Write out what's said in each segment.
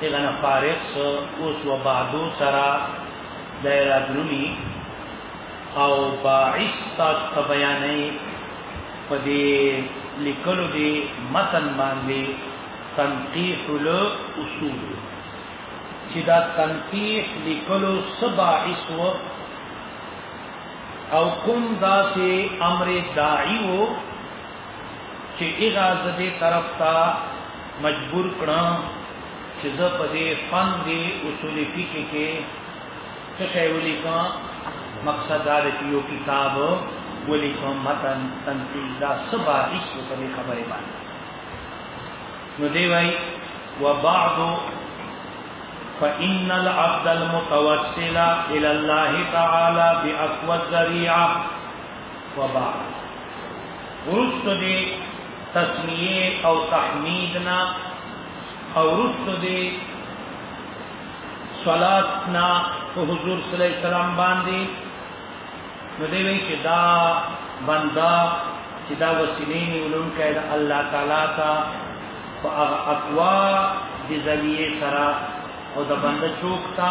دغنا فارغ سو اوس و بعدو سرا دایرا درونی او باعث تاسو ته بیانې په دې لیکلو دې متن باندې تنقیح له اصول چې دا تنقیح لیکلو سبا اسو او کوم دا سه امر داعی وو چې ایغا زده طرف ته مجبور کړه چې زه په دې فن دی اصول فقه کې څه شی ولیکم مقصد دا دی چې یو کتاب ولیکم متن تنقید دا سبا هیڅ په دې خبره باندې نو دی وای و بعض فإن العبد المتوسل إلى الله تعالى بأقوى الذريعة وبعد ورست دی تسمیه او تحمیدنا او ورست دی صلاتنا په حضور صلی الله علیه وسلم باندې نو دی وی چې دا بندا چې دا وسیلې نه ولون کړي د الله تعالی تا او هغه اقوا د ذلیه سره او د بنده چوک تا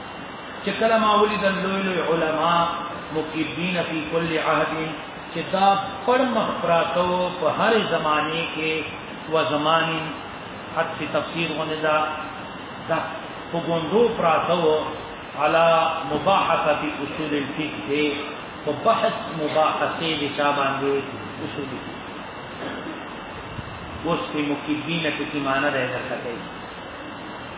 چې کله ما ولید لوی لوی علما مقیمین فی کل عهد چې دا پر مخ پراتو په هر زمانه کې و زمانه حد فی تفسیر غنه دا دا په ګوندو پراتو علی مباحثه فی اصول الفقه په بحث مباحثه د چا باندې اصول الفقه اوس په مقیمین په معنی راځي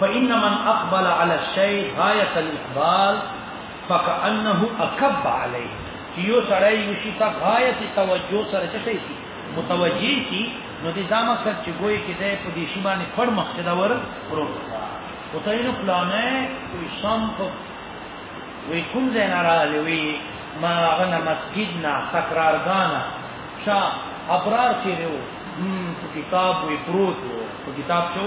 فإن من أقبل على الشيء غاية الإقبال فكأنه أكب عليه يو سره یو شي ته غایت توجه سره څه شي متوجي شي نو دې ځما سره چې ګوي کې ده په دې شی باندې پر مقصد ور پروت او ته نو پلانې کوئی شام په وی کوم ځای نه راغلی وی ما غنه مسجد نه تکرارګانا شا ابرار چې وو کتاب وی پروت وو کتاب شو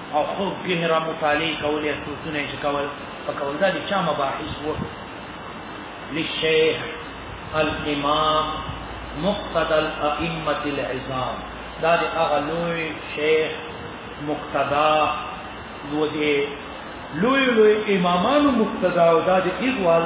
او خوب ګهره مطالعه کول یا سوچونه چې کول په کول دا چا مباحث وو للشيخ الامام مقتدى الائمه العظام دا د هغه لوی شیخ مقتدا لوی لوی امامانو مقتدا او دا د ایغوال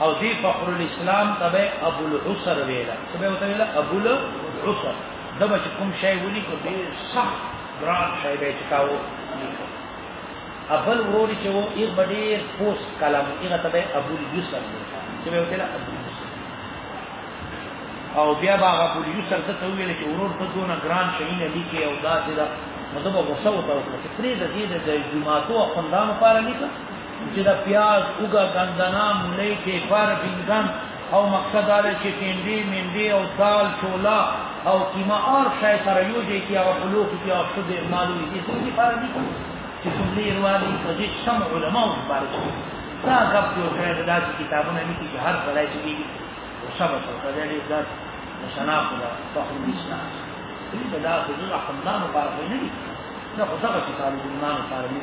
او دی فخر الاسلام تبه ابو العسر ویلا تبه وته ویلا ابو العسر دبا چې کوم شی ونی کو دی صح ګران شی به چکاو اول ورور چې وو یو بډیر پوس کلام هغه تبه ابو العسر چې به وته ابو العسر او بیا با ابو العسر ته ویل چې ورور ته دونه ګران شی نه لیکي او دا چې دا مطلب وسو ته چې پرې د دې د جمعاتو خواندانو لپاره لیکه چې دا پیاز اوګه ګندنا مولې کې فار بینګن او مقصد دا چې ټینډي منډي او دال چولا او کیما اور شای سره یو دي کې او خلوق کې او څه دې مالو دې څه دې فار دي چې څومره رواني په دې سم علماء مبارک دا غب جو کړه دا کتابونه نه کې هر ځای چې دي او سبا څه دې دا نشنا خدا په خپل اسلام دې دا خو الله مبارک نه دي دا خو څه کتاب ګناه مبارک نه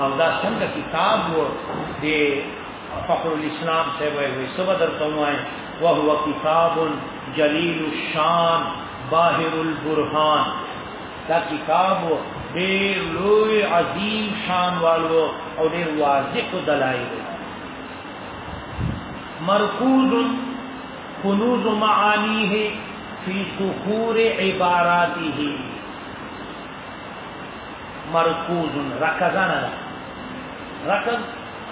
او دا څنګه کتاب و د فخر الاسلام صاحب وي سبا درته وایم وهو کتاب جلیل الشان باهر البرهان دا کتاب ډیر لوی عظیم شان والو او ډیر واضح دلایل مرکوز کنوز معانیه فی صخور عباراته مرکوز رکزان ده رکز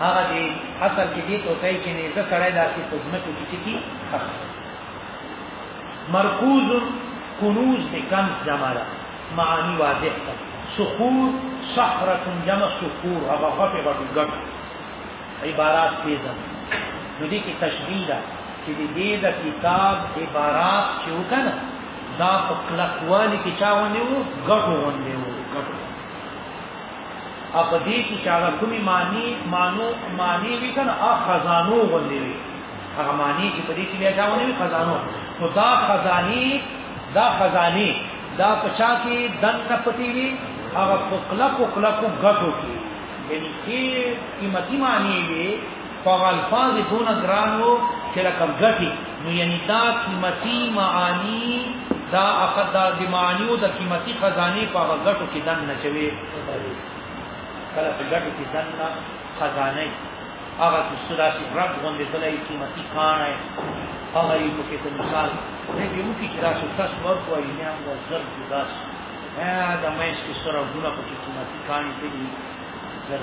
هغه دی اصل کې دې توتای چې نه زه سره داسې خدمت کې چکی مرکوز کنوز دې کم جماله معانی واضح ده سخور صخره جمع سخور هغه غټه غټه ګټ عبارات دې ده نو دې کې تشبیه ده چې دې د کتاب عبارات چې وکنه دا په کلکوالی کې چا ونیو ګټو ونیو ګټو اپ دې کې چا کومي معنی مانو معنی وی کنه ا خزانو ونیو هغه معنی چې په دې کې بیا چا ونیو خزانو نو دا خزانی دا خزانی دا پچا کې دن نه پتی وی هغه په کلکو کلکو ګټو کې یعنی کې قیمتي معنی وی خو الفاظ دونه ګران وو چې لکه غټي نو یعنی دا قیمتي معانی دا اخد دا د معانی او د قیمتي خزانه په غټو کې دن نشوي کله په غټو کې دن نه خزانه هغه چې سودا چې رب غوندې تلای قیمتي کان ہے هغه یې په کې مثال دې یو کې چې راشي تاسو ورکو یې نه هم زر جدا شي دا مې چې سره ګونه په قیمتي کان دې زر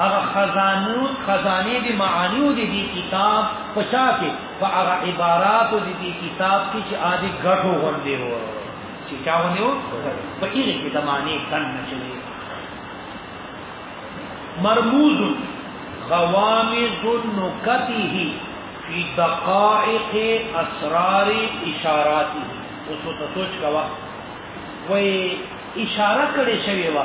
هغه خزانو خزانه دي معانیو دي دي کتاب پچا کې په هغه عبارات دي دي کتاب کې چې عادي غټو غوندې و چې چا ونیو په دې کې د معنی کن نشوي مرموز غوامض نکته فی دقائق اسرار اشاراته اوس ته سوچ کوا وای اشاره کړې شوی و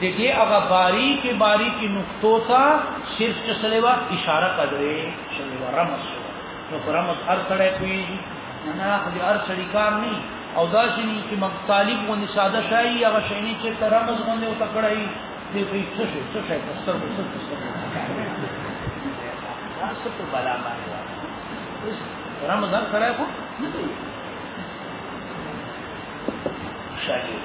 دیکھیے هغه باریکی باریکی نقطو ته صرف چې سلیوا اشاره کړې سلیوا رمز نو رمز هر سړی کوي نه خو دې هر سړی کار نه او دا چې چې مطالب باندې ساده شای هغه شی نه چې رمز باندې او تکړای دې په څه شي څه شي تاسو په څه څه تاسو په بلا باندې رمز هر سړی کو نه شاګرد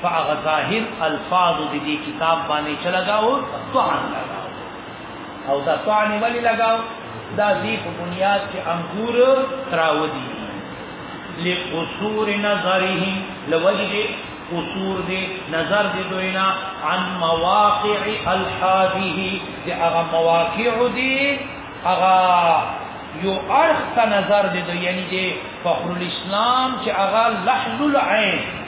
په هغه ظاهر الفاظ د دې کتاب باندې چلګاو طعن لگاو او دا طعن ولی لگاو دا دې په بنیاد کې انګور تراودي لقصور نظره لوجد قصور دې نظر دې دوینا عن مواقع الحاذه دې هغه مواقع دې هغه یو ارخ نظر دې یعنی دې فخر الاسلام چې هغه لحن العين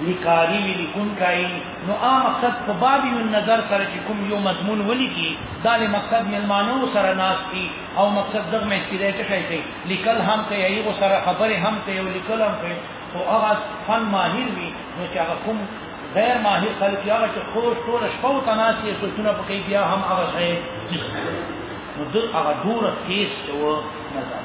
لیکاری وی لیکون کای نو ا مقصد په باب النظر سره چې کوم یو مضمون ولیکي دا له مقصد ملمانو سره ناشتي او مقصد دغه مې چې دې څه کوي لیکل هم کوي ایغه سره خبره هم کوي او لیکل هم کوي او هغه فن ماهر وي نو چې هغه کوم غیر ماهر خلک یا چې خو ټول شپو تناسي سوچونه پکې بیا هم هغه شي نو دغه هغه دور کیس ته نظر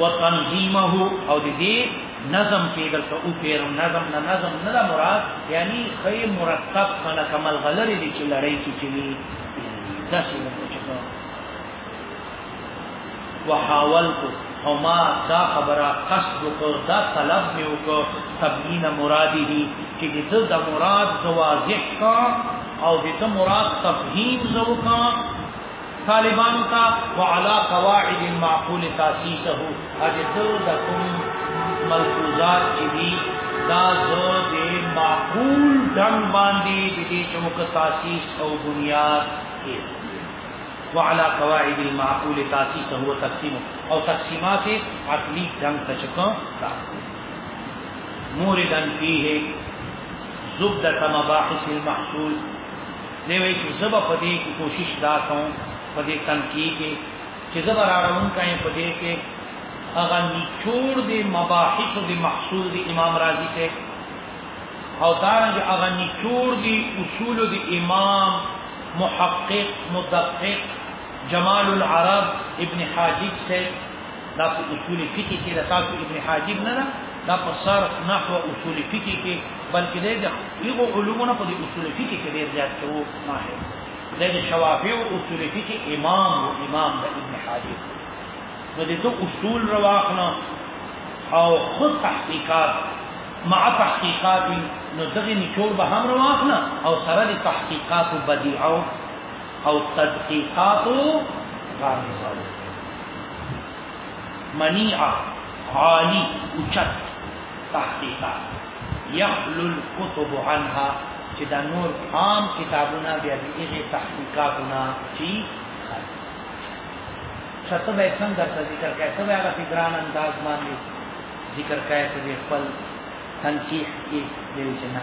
وتنظیمه او د دې نظم کېدل ته او پیر نظم نه نظم نه دا مراد یعنی خی مرتب خلا کمل غلری دي چې لړۍ کې چې دا څه نه چې وحاولت او ما دا خبره قصد کو دا طلب مې وکړ تبیین مرادی دي چې د د مراد زواضح کا او د مراد تفهیم زو کا طالبانو ته وعلى قواعد معقول تاسیسه اجه زه د کوم ملحوظات چې دي دا زه د معقول ډنګ باندې د دې چوک تاسیس او بنیاد کې وعلى قواعد المعقول تاسیسه او تقسیم او تقسیمات عقلی ډنګ ته چکا موردن فيه زبدة مباحث المحصول دی وایي چې زه به په دې کې کوشش دا کوم په دې تنقیه کې چې زه به راړون کایم په دې کې هغه نچوړ دي مباحث دي محصول دي امام رازي ته او دارنګ هغه نچوړ دي اصول دي امام محقق مدقق جمال العرب ابن حاجب سے دا په اصول فقه کې د تاسو ابن حاجب نه دا په صرف نحو اصول فقه کې بلکې د هغو علومونو په اصول فقه کې ډېر زیات شو ماهر د شوافی او اصول فقه امام او امام د ابن حاجب نو د تو اصول رواخنا او خود تحقیقات مع تحقیقات نو دغه نچور به هم رواخنا او سره د تحقیقات بدیعو او تدقیقات غامضه منیعه عالی اوچت تحقیقات یخلو الكتب عنها چې دا نور عام کتابونه بیا دغه تحقیقاتونه چې شته به څنګه درته ذکر کوي څه هغه فکران انداز باندې ذکر کوي په خپل تنقیح کې دی چې نه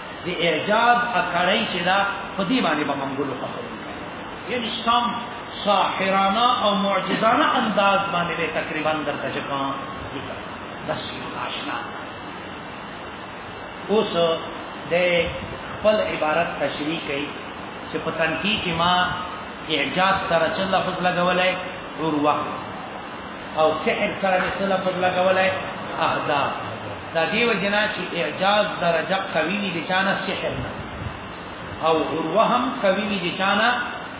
د اعجاز اکړی چې دا په دې باندې به منګولو خبرې کوي یعنی سم ساحرانه او معجزانه انداز باندې به تقریبا درته چکا بس آشنا اوس د خپل عبارت تشریح کوي چې په تنکی کې ما اعجاز سره چې لفظ لګولای اور وخت او سحر سره چې لفظ لګولای اهداف دا دیو جنا چې اعجاز درجه قوی وي د چانه سحر نه او عروه هم قوی وي د چانه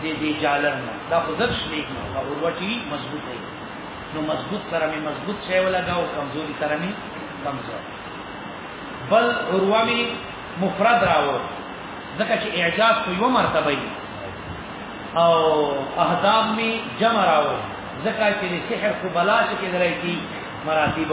د دې جالر نه دا خو زر شلیک نه او عروه چې مضبوط دی نو مضبوط سره می مضبوط شی ولګا او کمزوري سره می کمزور بل عروه می مفرد راو ځکه چې اعجاز په یو مرتبه دی او احزاب می جمع راو ځکه چې سحر کو بلا چې درای کی مراتب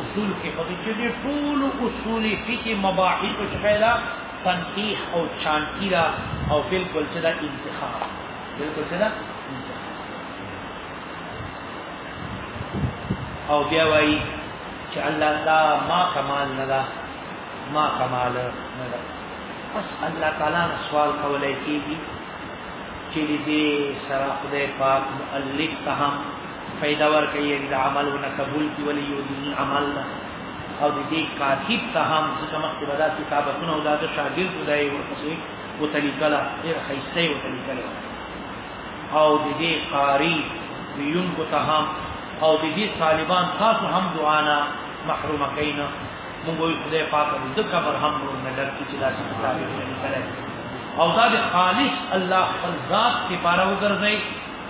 اصول کې په دې چې د ټول اصول فقه مباحث او شایلا تنقیح او چانکیرا او بالکل چې دا انتخاب بالکل چې دا او بیا وایي چې الله دا ما کمال نه ده ما کمال نه ده پس الله تعالی نه سوال کولای کیږي چې دې سره خدای پاک مؤلف ته هم فائدہ ورکړي یعنی د عملونه قبول کی ولی یو دین عمل ده او د دې کاتب ته هم څه مخکې به دا کتابتونه او دا د شاګرد ودای ورپسې وتلیکله ډېر ښایسته یې وتلیکله او د دې قاری ویونکو ته هم او د دې طالبان تاسو هم دعا نه محروم کینا موږ یې خدای پاک د قبر هم نور نه درکې چې دا څه کتاب یې او دا د خالص الله خپل ذات کې بارو ګرځي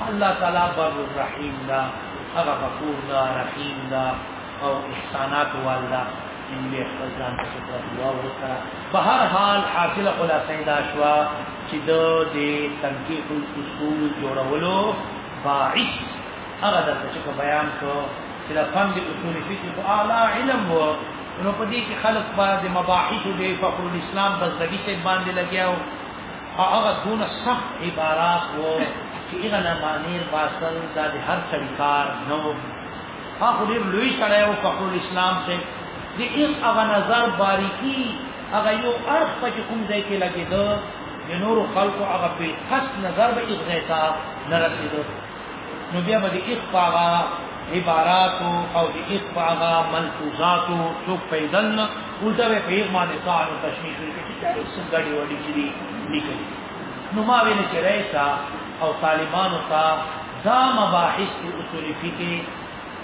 الله تعالی بر الرحیم دا هغه غفور دا رحیم دا او احسانات والدا ان به خپل ځان ته شکر دعا وکړه په هر حال حاصل خلاصې دا شوا چې د دې تنقیح الاصول جوړولو باعث هغه د څه بیان کو چې د فهم د اصول فقه په اعلی علم وو نو په دې کې خلق باندې مباحث دې فقر الاسلام بس دغه څه باندې لګیاو هغه دون سخت عبارات وو چې هغه نه معنی باسل دا د هر څړي کار نو هغه ډیر لوی سره یو فخر اسلام ته د یو هغه نظر باریکی هغه یو ارخ په کوم ځای کې لګیدو د نور خلکو هغه په خاص نظر به یو ځای ته نه رسیدو نو بیا به د اخفاغا عباراتو او د اخفاغا ملفوظاتو څوک پیدل نه الټه به په یغما نه سال تشمیش لري چې څه څنګه دی وړي چې لیکل نو ما ویل چې رئیسا او طالبانو ته دا مباحث د اصول فقه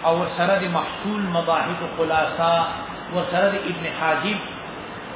او سره د محصول مباحث خلاصہ و سره د ابن حاجب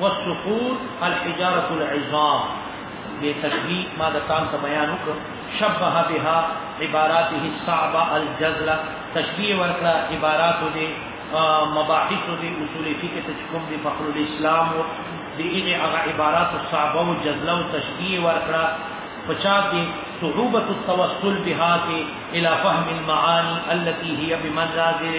والصخور الحجاره العظام به تشبیه ما د تام ته بیان وکړ شبه بها عباراته الصعبه الجزله تشبیه ورکړه عبارات دې مباحث دې اصول فقه ته کوم دې فخر الاسلام او دې هغه عبارات الصعبه او جزله او تشبیه ورکړه پچا کې صعوبه التوصل بها کې الى فهم المعاني التي هي بمن راځي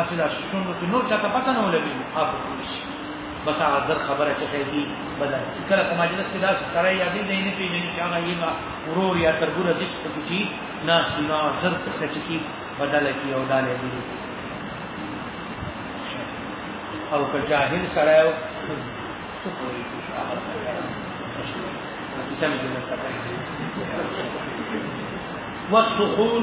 اصل شون کې نور چاته پته نه ولګي اپ بس هغه در خبره چې کوي بدل کله کوم مجلس کې دا سره یا دې نه پیژني چې هغه یې ورور یا ترګور دې څه کوي نه سنا زر څه چې کی بدل کی او دالې دي او که جاهل سره یو څه کوي چې هغه څه کوي والسخور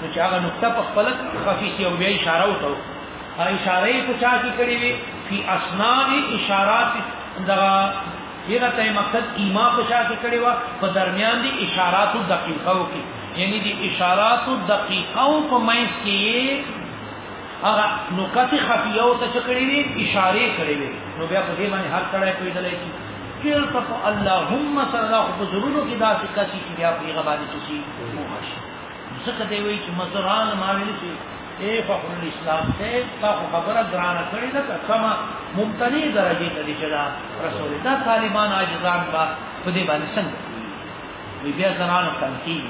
نو چې هغه نقطه په خپل خفي سي او بیا اشاره وکړو هغه اشاره یې په چا کې کړې وي فی اسناء اشارات دغه یغه ته مقصد ایما په چا کې کړې و په درمیان دي اشارات دقیقو کې یعنی دي اشارات دقیقو په مینس کې هغه نقطه خفیه او ته چکړې وي اشاره کړې وي نو بیا په دې باندې هر کړه کوي دلای شي چیر په اللهم صلی الله علیه وسلم حضور کې دا څه کسي چې بیا په غبانې شي ځکه دی وایي چې مزران ما ویل چې اے فخر الاسلام ته تا خبره درانه کړې ده کما ممتنی درجه ته دي چې دا رسول دا طالبان عاجزان با په دې باندې څنګه وی بیا زنانو تنقید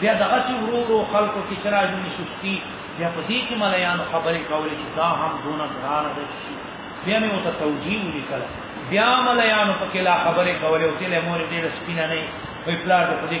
بیا دغه چې ورو ورو خلکو کې چراجونی سستی بیا په دې کې ملایان خبرې کولې چې دا هم دونه درانه ده بیا مې وته توجیه ولیکل بیا ملایان په کې لا خبرې کولې او چې له مور دې سپینه نه وي پلاټ په دې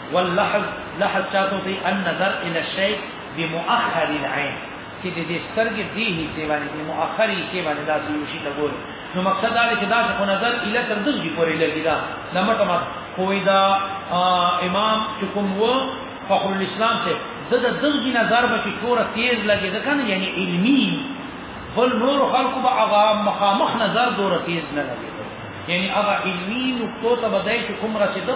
واللحظ لحظ چاته دی النظر الى الشيء بمؤخر العين چې د دې سترګې دی هي باندې د مؤخر هي باندې داسې یو شي ته ګوري نو مقصد دا دی چې دا خو نظر اله تر دغه پورې لګی دا د مټه ما کوی دا امام چې کوم و فخر الاسلام ته د دغه نظر به چې ټوره تیز لګی دا کنه یعنی علمی بل نور خلق به هغه مخامخ نظر دوره تیز نه لګی یعنی هغه علمی نقطه ته بدای چې کوم رسیدو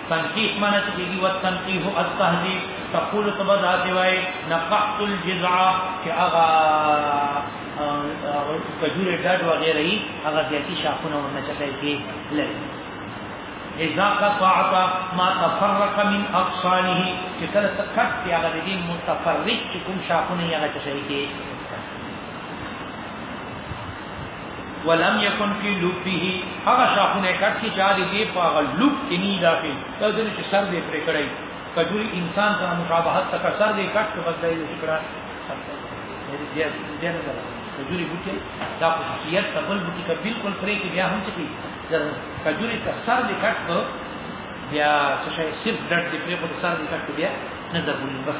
تنقیح معنی څه کیږي والتنقیح التهذیب تقول تبا داسې وای نقحت الجذع چې هغه کجورې ډډ وغیره یې هغه زیاتی شاخونه ورنه چتای کې لري اذا قطعت ما تفرق من اقصانه چې کله تکټ دی هغه دې متفرق چې کوم شاخونه یې هغه چتای کې ولم يكن في لبه هغه شاخونه کټ کی چا دی په هغه لب کې نه داخل دا د چې سر دې پرې کړی کجوري انسان سره مشابهت تک سر دې کټ کې بدلې دې شکرا دې دې نه ده کجوري بوټي دا خصوصیت ته بل بوټي کا بالکل پرې کې بیا هم چې کی کجوري ته سر دې کټ کو بیا څه شي صرف ډټ دې پرې کو سر دې کټ بیا نه ده بولی بس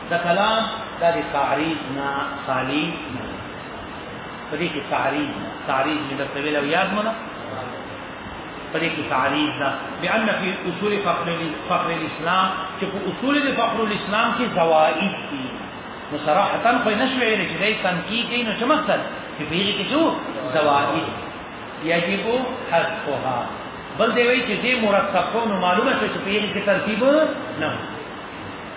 دا کلام دا دی تعریض نه خالی نه په دې کې تعریض تعریض مې درته ویل او یاد مله په دې کې تعریض ده بأن فی اصول فقر فقر الاسلام چې په اصول د فقر الاسلام کې زوائد دي نو صراحتا خو نه شوې نه چې دای تنقیق کوي نو څه مقصد چې په دې کې څه زوائد یجب حذفها بل دی وی چې دې مرتب کو نو معلومه شو چې په دې کې ترتیب نه